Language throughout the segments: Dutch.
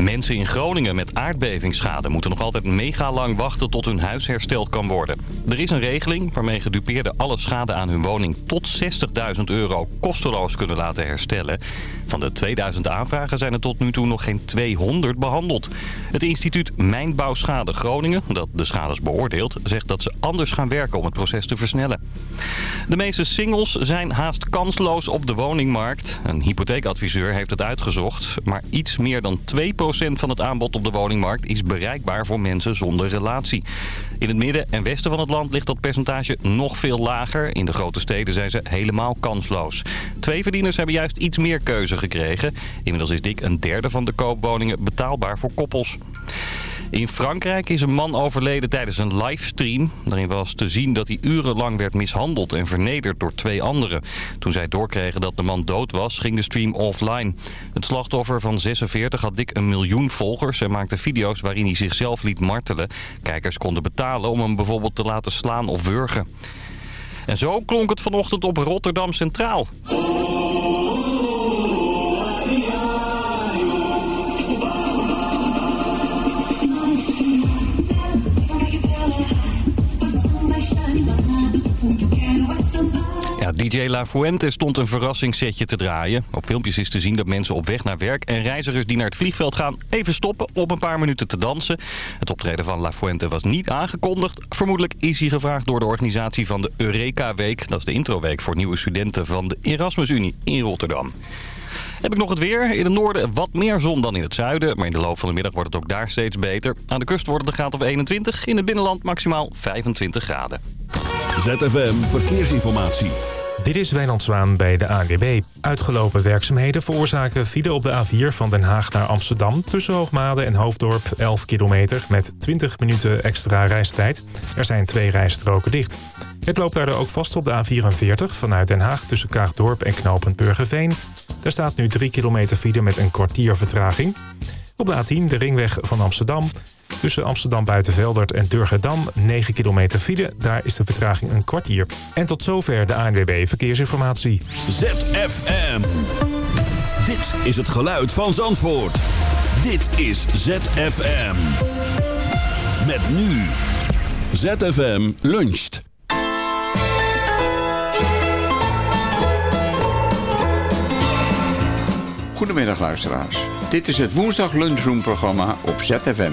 Mensen in Groningen met aardbevingsschade moeten nog altijd mega lang wachten tot hun huis hersteld kan worden. Er is een regeling waarmee gedupeerden alle schade aan hun woning tot 60.000 euro kosteloos kunnen laten herstellen. Van de 2000 aanvragen zijn er tot nu toe nog geen 200 behandeld. Het instituut Mijnbouwschade Groningen, dat de schades beoordeelt, zegt dat ze anders gaan werken om het proces te versnellen. De meeste singles zijn haast kansloos op de woningmarkt. Een hypotheekadviseur heeft het uitgezocht, maar iets meer dan 2% van het aanbod op de woningmarkt is bereikbaar voor mensen zonder relatie. In het midden en westen van het land ligt dat percentage nog veel lager. In de grote steden zijn ze helemaal kansloos. Twee verdieners hebben juist iets meer keuze gekregen. Inmiddels is dik een derde van de koopwoningen betaalbaar voor koppels. In Frankrijk is een man overleden tijdens een livestream. Daarin was te zien dat hij urenlang werd mishandeld en vernederd door twee anderen. Toen zij doorkregen dat de man dood was, ging de stream offline. Het slachtoffer van 46 had dik een miljoen volgers... en maakte video's waarin hij zichzelf liet martelen. Kijkers konden betalen om hem bijvoorbeeld te laten slaan of wurgen. En zo klonk het vanochtend op Rotterdam Centraal. DJ La Fuente stond een verrassingssetje te draaien. Op filmpjes is te zien dat mensen op weg naar werk en reizigers die naar het vliegveld gaan even stoppen om een paar minuten te dansen. Het optreden van La Fuente was niet aangekondigd. Vermoedelijk is hij gevraagd door de organisatie van de Eureka Week. Dat is de introweek voor nieuwe studenten van de Erasmus Unie in Rotterdam. Heb ik nog het weer. In het noorden wat meer zon dan in het zuiden. Maar in de loop van de middag wordt het ook daar steeds beter. Aan de kust wordt het een graad of 21. In het binnenland maximaal 25 graden. ZFM Verkeersinformatie. Dit is Wijnand Zwaan bij de ANWB. Uitgelopen werkzaamheden veroorzaken file op de A4 van Den Haag naar Amsterdam... tussen Hoogmade en Hoofddorp 11 kilometer met 20 minuten extra reistijd. Er zijn twee rijstroken dicht. Het loopt daardoor ook vast op de A44 vanuit Den Haag... tussen Kaagdorp en Knopend Burgerveen. Daar staat nu 3 kilometer file met een kwartier vertraging. Op de A10 de ringweg van Amsterdam... Tussen Amsterdam Buitenveldert en Durgedam 9 kilometer file. Daar is de vertraging een kwartier. En tot zover de ANWB Verkeersinformatie. ZFM. Dit is het geluid van Zandvoort. Dit is ZFM. Met nu. ZFM luncht. Goedemiddag luisteraars. Dit is het woensdag lunchroom-programma op ZFM,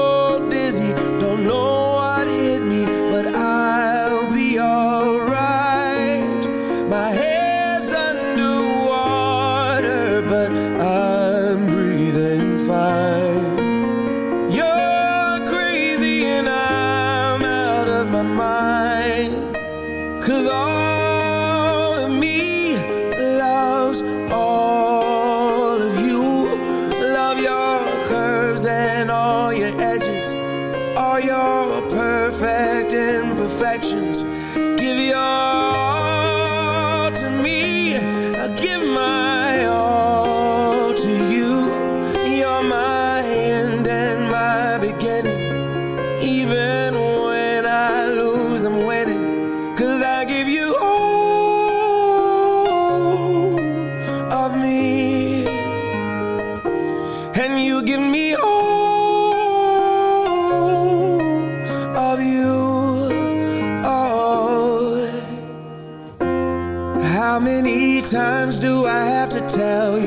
tell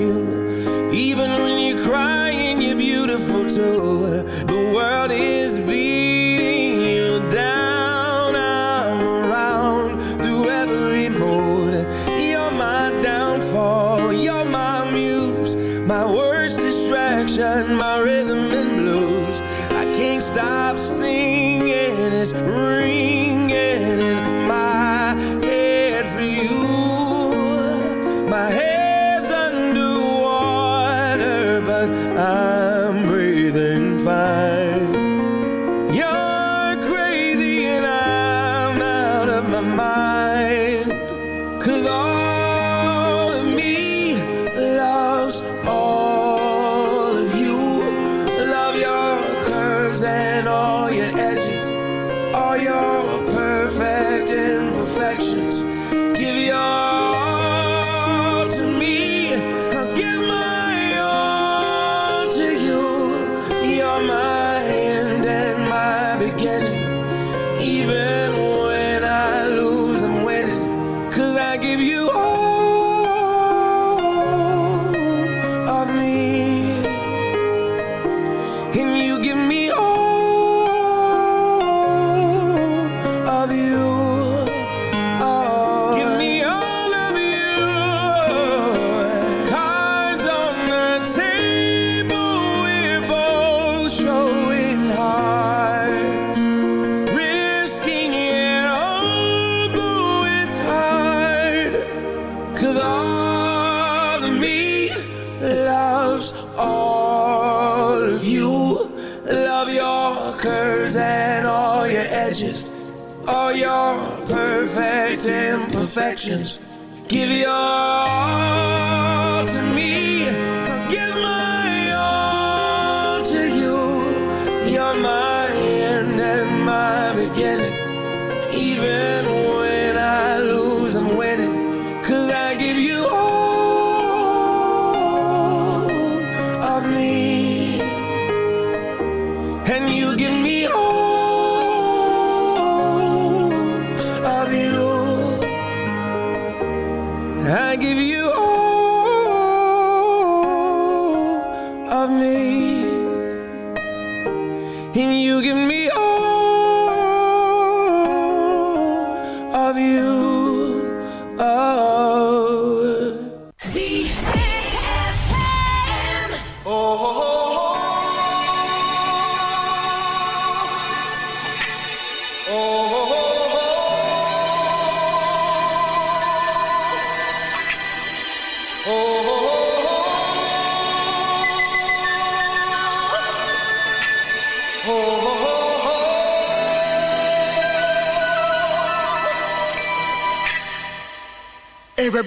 I give you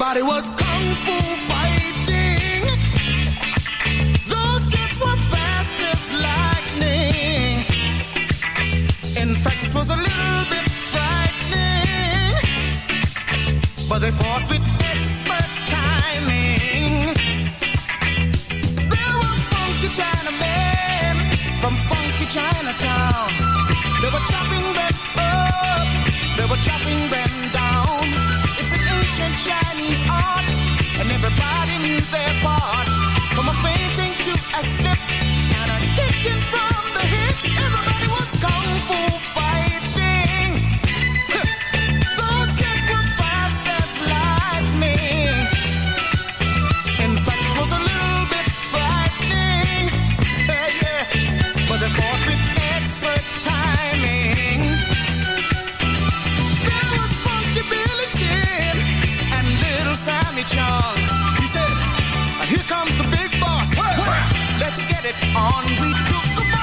Everybody was cold. on. We took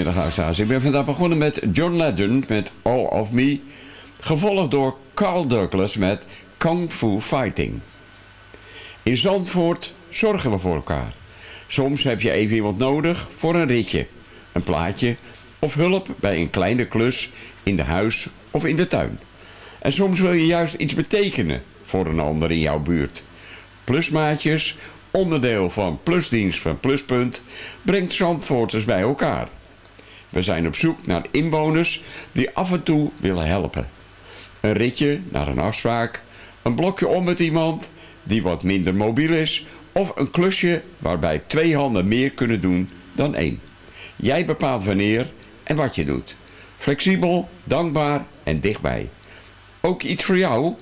Ik ben vandaag begonnen met John Legend met All of Me. Gevolgd door Carl Douglas met Kung Fu Fighting. In Zandvoort zorgen we voor elkaar. Soms heb je even iemand nodig voor een ritje, een plaatje of hulp bij een kleine klus in de huis of in de tuin. En soms wil je juist iets betekenen voor een ander in jouw buurt. Plusmaatjes, onderdeel van Plusdienst van Pluspunt, brengt Zandvoorters bij elkaar. We zijn op zoek naar inwoners die af en toe willen helpen. Een ritje naar een afspraak, een blokje om met iemand die wat minder mobiel is... of een klusje waarbij twee handen meer kunnen doen dan één. Jij bepaalt wanneer en wat je doet. Flexibel, dankbaar en dichtbij. Ook iets voor jou?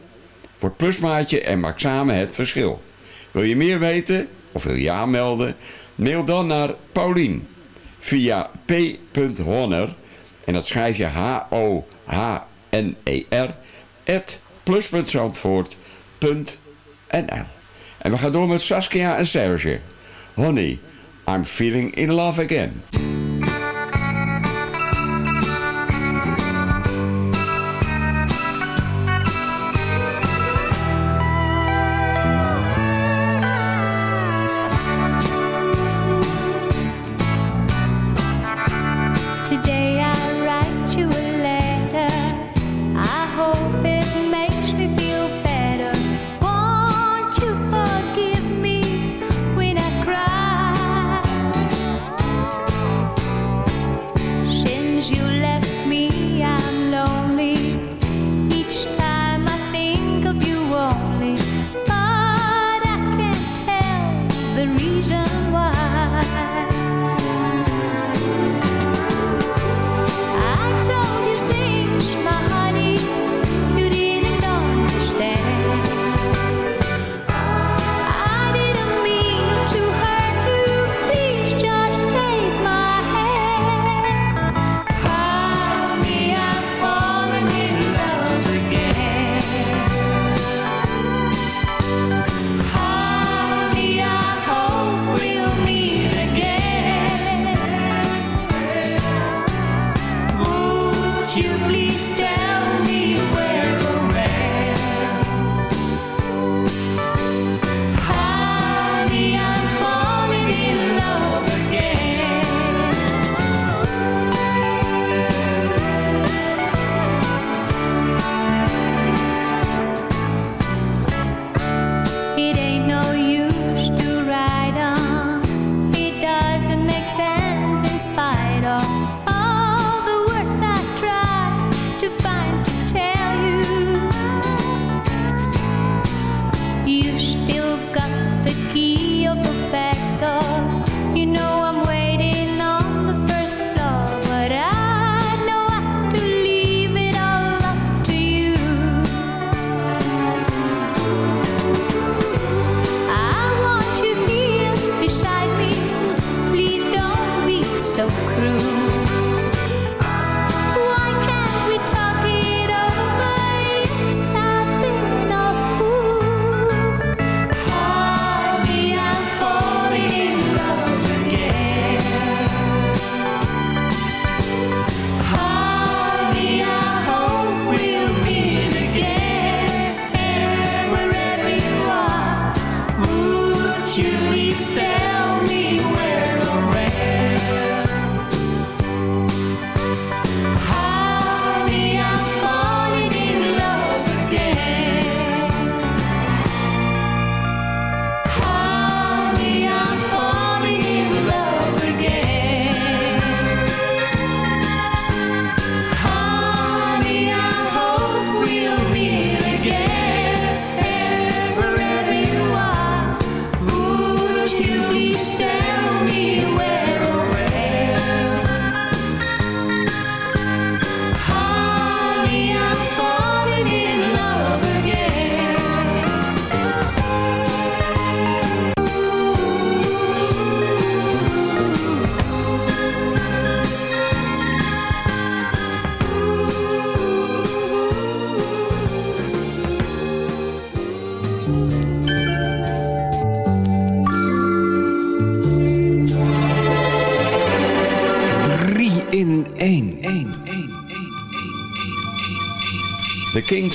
Word plusmaatje en maak samen het verschil. Wil je meer weten of wil je aanmelden? Mail dan naar Paulien via p.honner en dat schrijf je H-O-H-N-E-R at plus.zandvoort.nl En we gaan door met Saskia en Serge. Honey, I'm feeling in love again.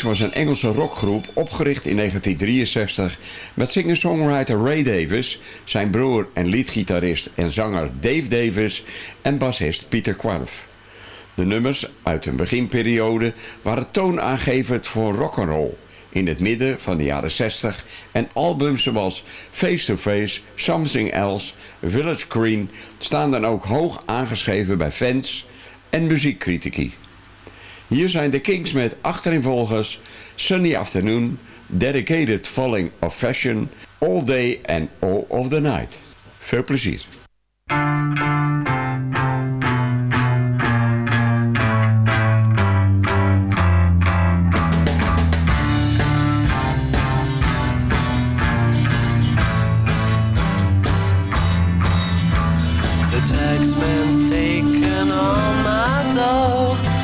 Was een Engelse rockgroep opgericht in 1963 met singer-songwriter Ray Davis, zijn broer en liedgitarist en zanger Dave Davis en bassist Peter Quarf. De nummers uit hun beginperiode waren toonaangevend voor rock'n'roll in het midden van de jaren 60 en albums zoals Face to Face, Something Else, Village Green staan dan ook hoog aangeschreven bij fans en muziekcritici. Hier zijn de Kings met achterinvolgers Sunny Afternoon, Dedicated Falling of Fashion, All Day and All of the Night. Veel plezier. The taken my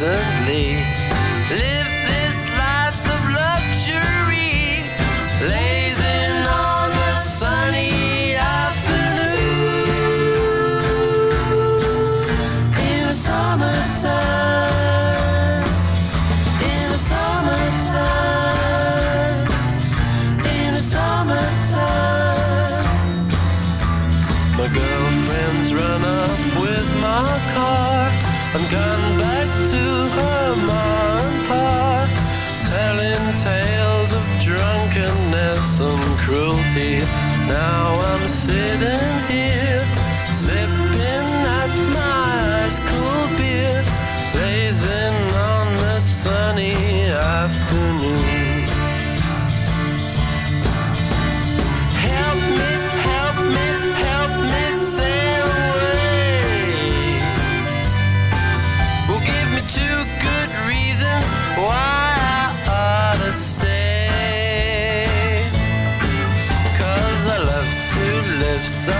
Pleasantly. Now все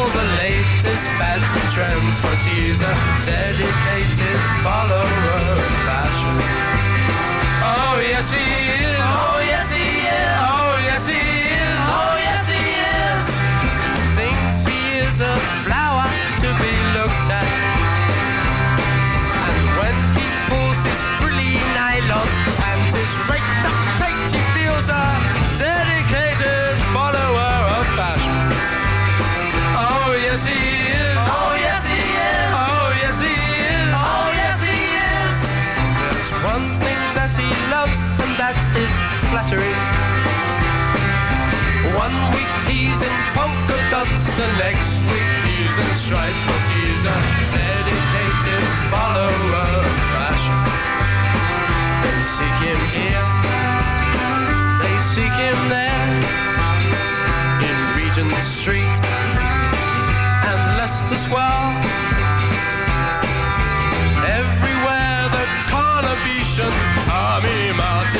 all the latest fads and trends Cause he's a dedicated follower of fashion. Oh yes he is, oh yes he is, oh yes he is, oh yes he is. Thinks he is a flat victory. One week he's in polka dots, the next week he's in stripes. But he's a dedicated follower of fashion. They seek him here, they seek him there, in Regent Street and Leicester Square. Everywhere the Carnavician army marches.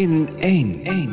in één.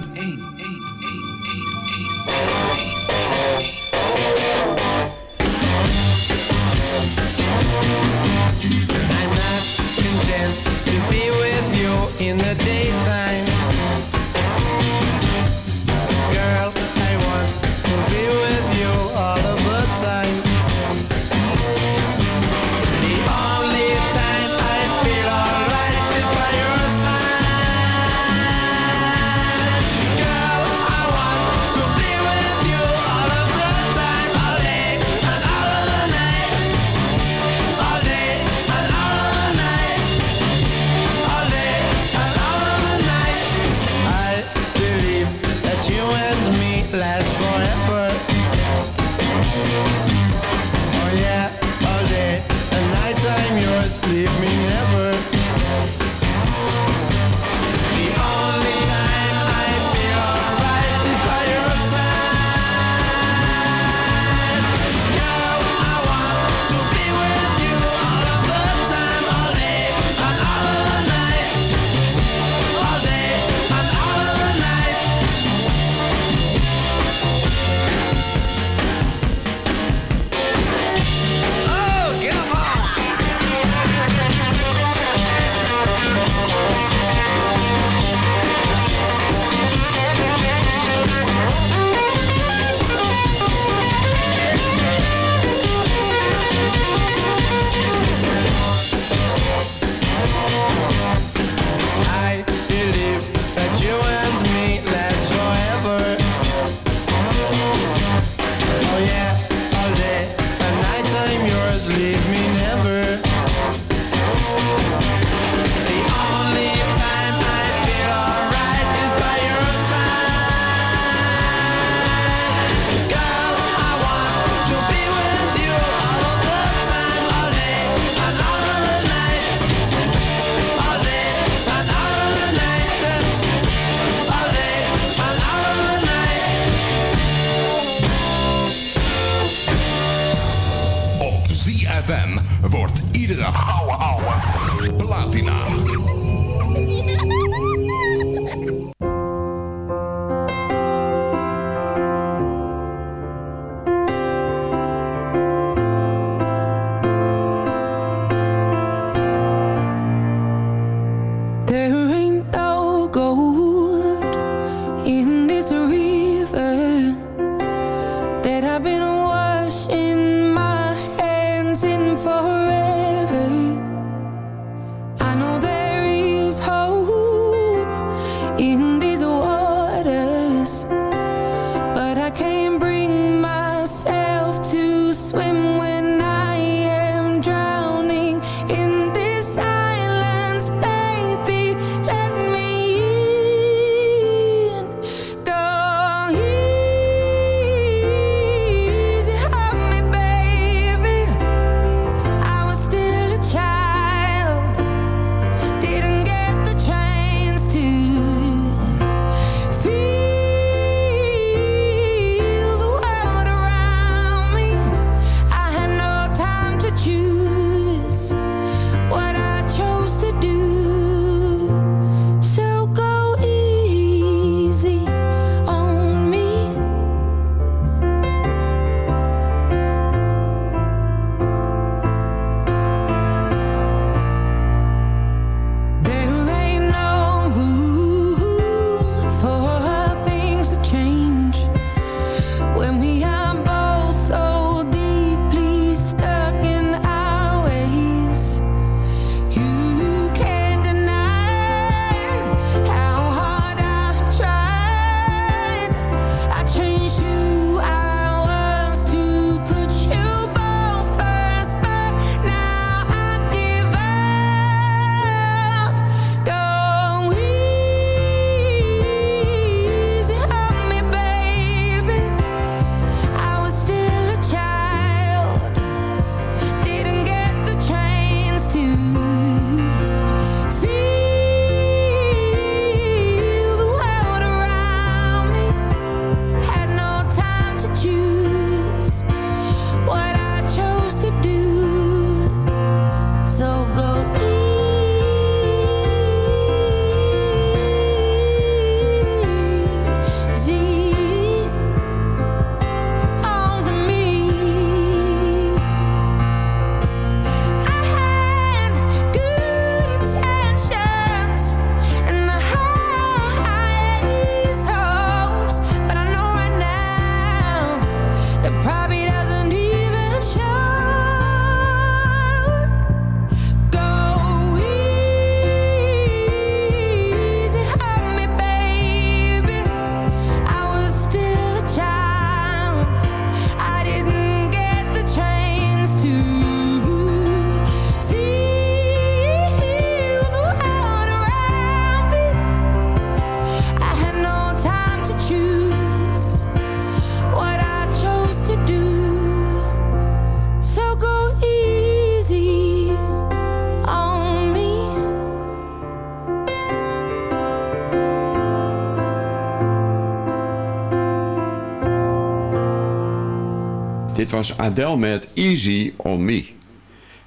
Het was Adele met Easy On Me.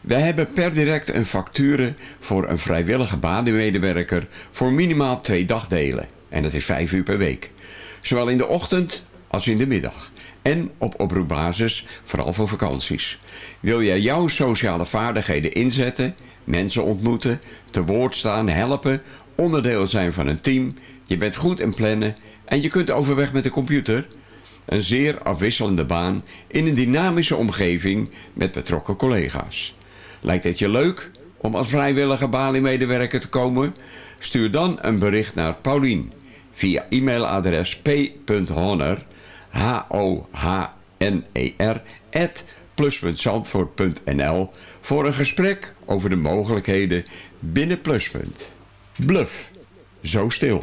Wij hebben per direct een facture voor een vrijwillige badenmedewerker voor minimaal twee dagdelen. En dat is vijf uur per week. Zowel in de ochtend als in de middag. En op oproepbasis, vooral voor vakanties. Wil jij jouw sociale vaardigheden inzetten, mensen ontmoeten, te woord staan, helpen, onderdeel zijn van een team... Je bent goed in plannen en je kunt overweg met de computer een zeer afwisselende baan in een dynamische omgeving met betrokken collega's. Lijkt het je leuk om als vrijwillige baliemedewerker te komen? Stuur dan een bericht naar Paulien via e-mailadres p.honner at voor een gesprek over de mogelijkheden binnen Pluspunt. Bluff, zo stil.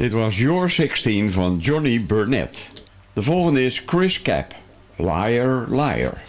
Dit was Your 16 van Johnny Burnett. De volgende is Chris Cap, Liar Liar.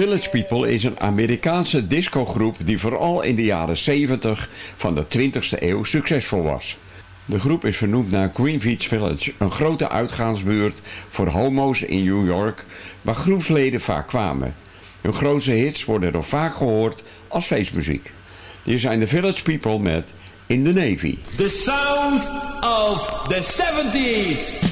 Village People is een Amerikaanse discogroep die vooral in de jaren 70 van de 20e eeuw succesvol was. De groep is vernoemd naar Greenwich Village, een grote uitgaansbuurt voor homo's in New York, waar groepsleden vaak kwamen. Hun grootste hits worden er vaak gehoord als feestmuziek. Hier zijn de Village People met In the Navy. The sound of the 70s.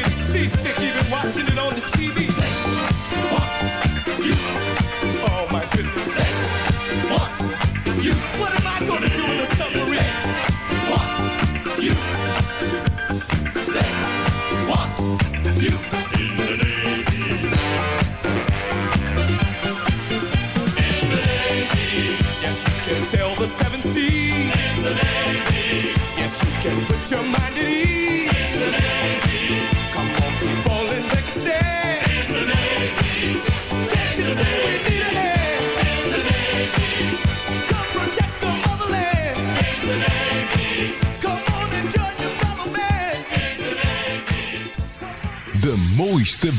I get seasick even watching it on the TV. Oh my goodness. What am I gonna do in submarine? You. You. Can sail the seven seas. Yes, you can put your mind at ease.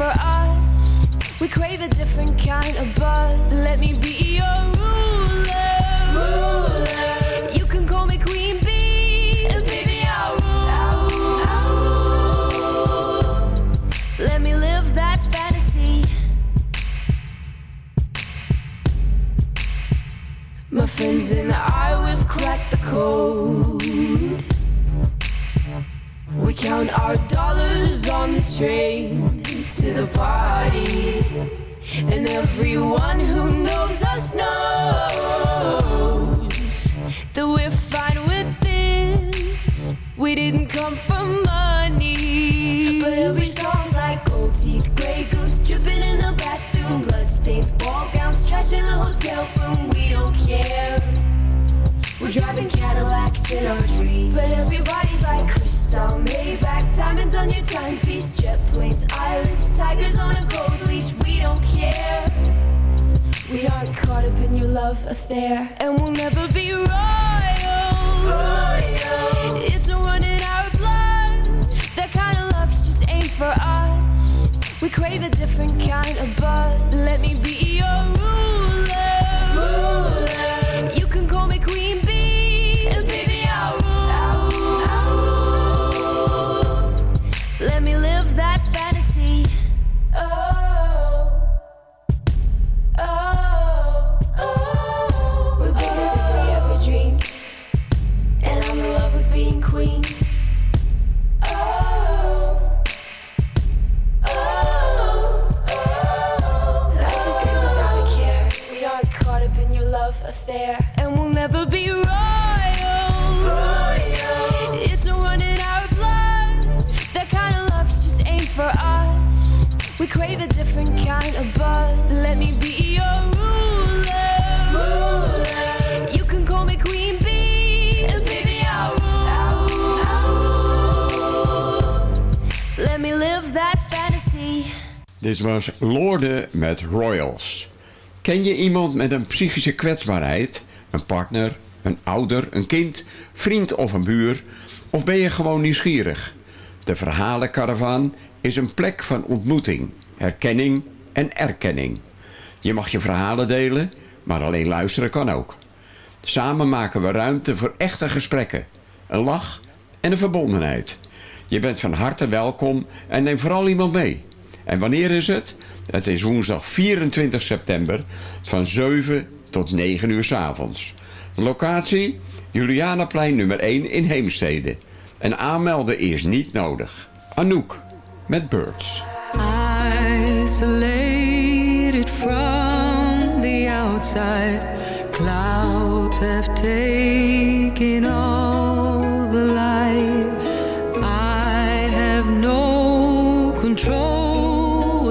for us. We crave a different kind of buzz. Let me be Dit was Lorde met Royals. Ken je iemand met een psychische kwetsbaarheid? Een partner, een ouder, een kind, vriend of een buur? Of ben je gewoon nieuwsgierig? De Verhalencaravan is een plek van ontmoeting, herkenning en erkenning. Je mag je verhalen delen, maar alleen luisteren kan ook. Samen maken we ruimte voor echte gesprekken, een lach en een verbondenheid. Je bent van harte welkom en neem vooral iemand mee. En wanneer is het? Het is woensdag 24 september van 7 tot 9 uur s avonds. Locatie Julianaplein nummer 1 in Heemstede. En aanmelden is niet nodig. Anouk met Birds. Isolated from the outside, clouds have taken all the light. I have no control.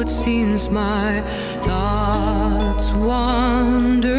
Seems my thoughts wander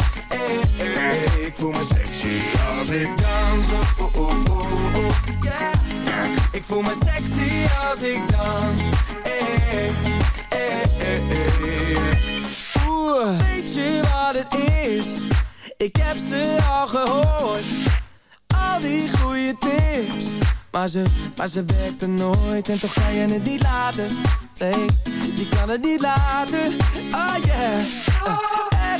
hey, hey. Ik voel me sexy als ik dans. Oh, oh, oh, oh, oh, yeah. Ik voel me sexy als ik dans. Hey, hey. Oeh, weet je wat het is? Ik heb ze al gehoord al die goede tips Maar ze, maar ze werkte nooit en toch kan je het niet laten Nee, je kan het niet laten Oh yeah uh,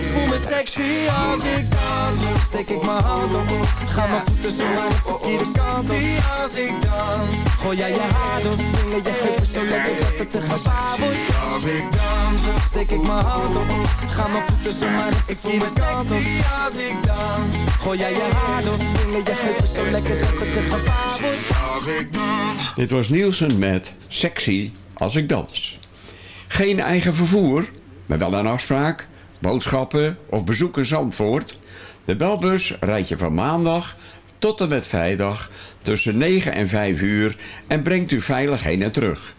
Ik voel me sexy als ik dans. Steek ik mijn hand op. Ga mijn voeten zo maar de verkeerde kant op. als ik dans. Gooi jij je haar door, swingen je heupen zo lekker dat het te gevaar wordt. Als ik dans, steek ik mijn hand op. Ga mijn voeten zo maar de verkeerde kant op. als ik dans. Gooi jij je haar door, swingen je heupen zo lekker dat het te gevaar wordt. Als ik dans. Dit was Nielsen met Sexy als ik dans. Geen eigen vervoer, maar wel een afspraak, boodschappen of bezoek in Zandvoort. De belbus rijdt je van maandag tot en met vrijdag tussen 9 en 5 uur en brengt u veilig heen en terug.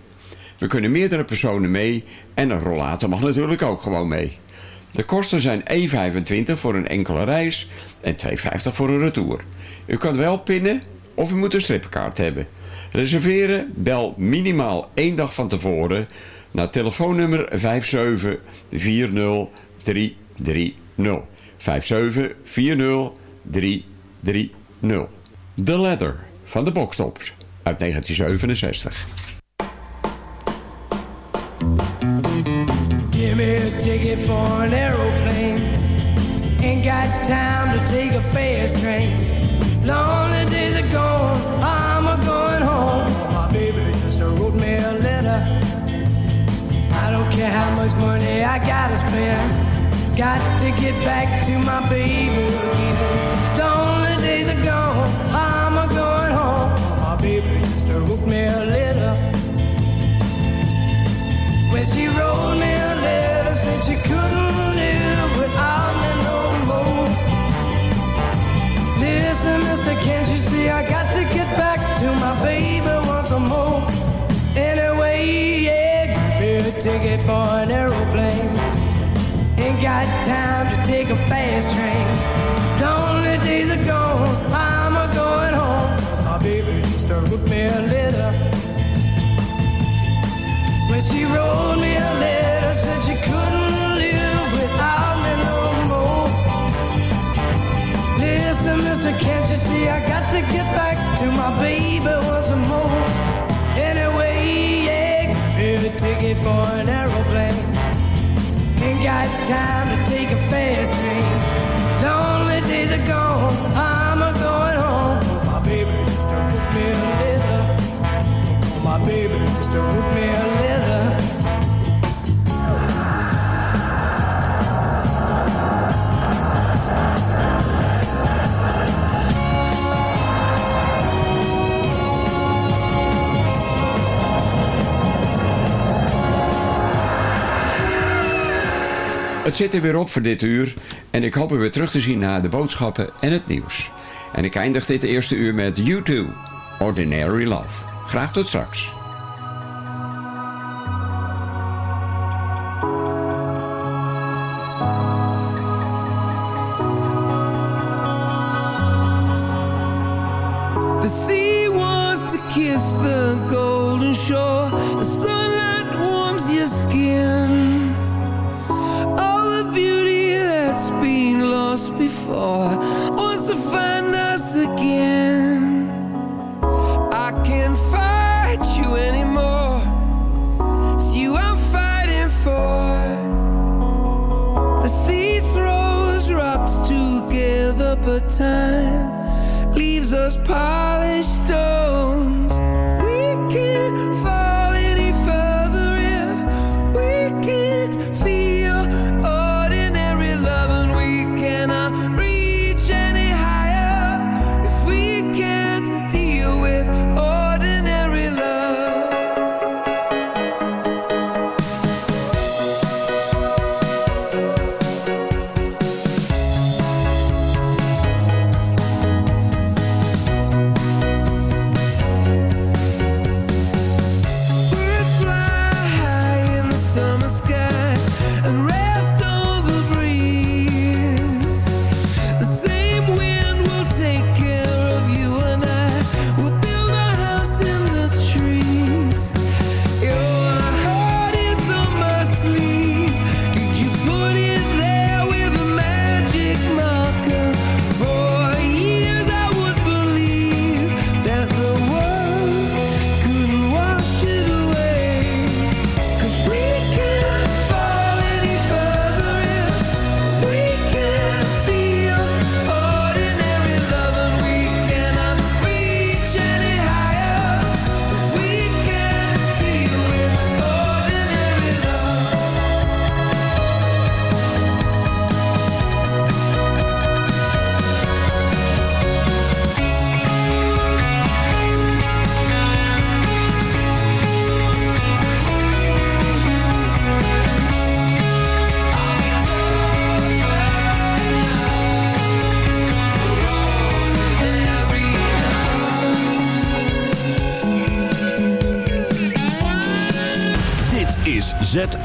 We kunnen meerdere personen mee en een rollator mag natuurlijk ook gewoon mee. De kosten zijn 1,25 voor een enkele reis en 2,50 voor een retour. U kan wel pinnen of u moet een strippenkaart hebben. Reserveren, bel minimaal één dag van tevoren naar telefoonnummer 5740330. 5740330. The Ladder van de Bokstops uit 1967. Give me a ticket for an aeroplane. Ain't got time to take a fast train. Lonely days are care how much money I gotta spend. Got to get back to my baby again. The Lonely days are gone, I'm a going home. My baby just wrote me a letter. When she wrote me a letter, said she couldn't live without me no more. Listen, mister, can't you see I got to get back to my baby ticket for an aeroplane. Ain't got time to take a fast train. Lonely days are gone, I'm a going home. My baby used to me a letter. When she wrote me a letter. time to take a fast drink. Het zit er weer op voor dit uur. En ik hoop u weer terug te zien na de boodschappen en het nieuws. En ik eindig dit eerste uur met YouTube, Ordinary Love. Graag tot straks.